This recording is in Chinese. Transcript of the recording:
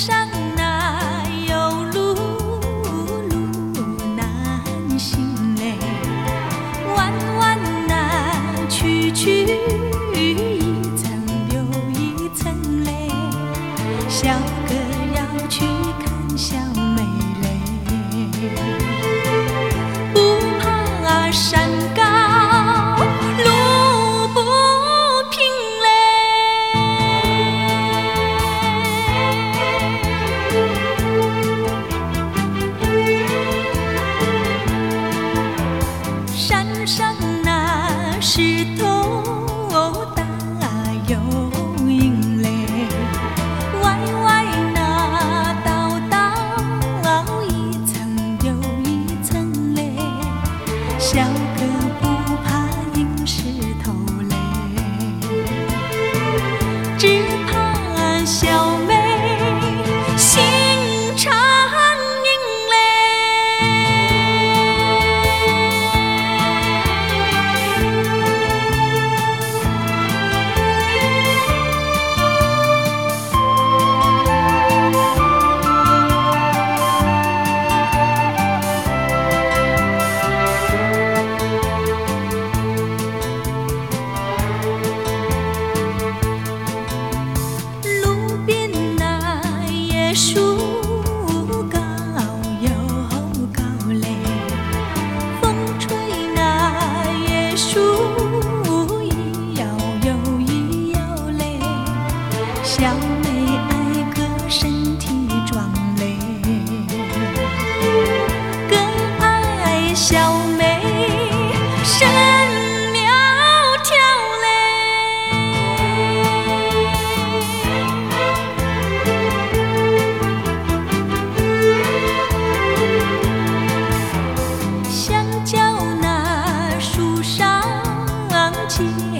山山上那石头大又硬嘞歪歪那道道一层又一层嘞小身体壮嘞，更爱小妹身苗条嘞，香蕉那树上结。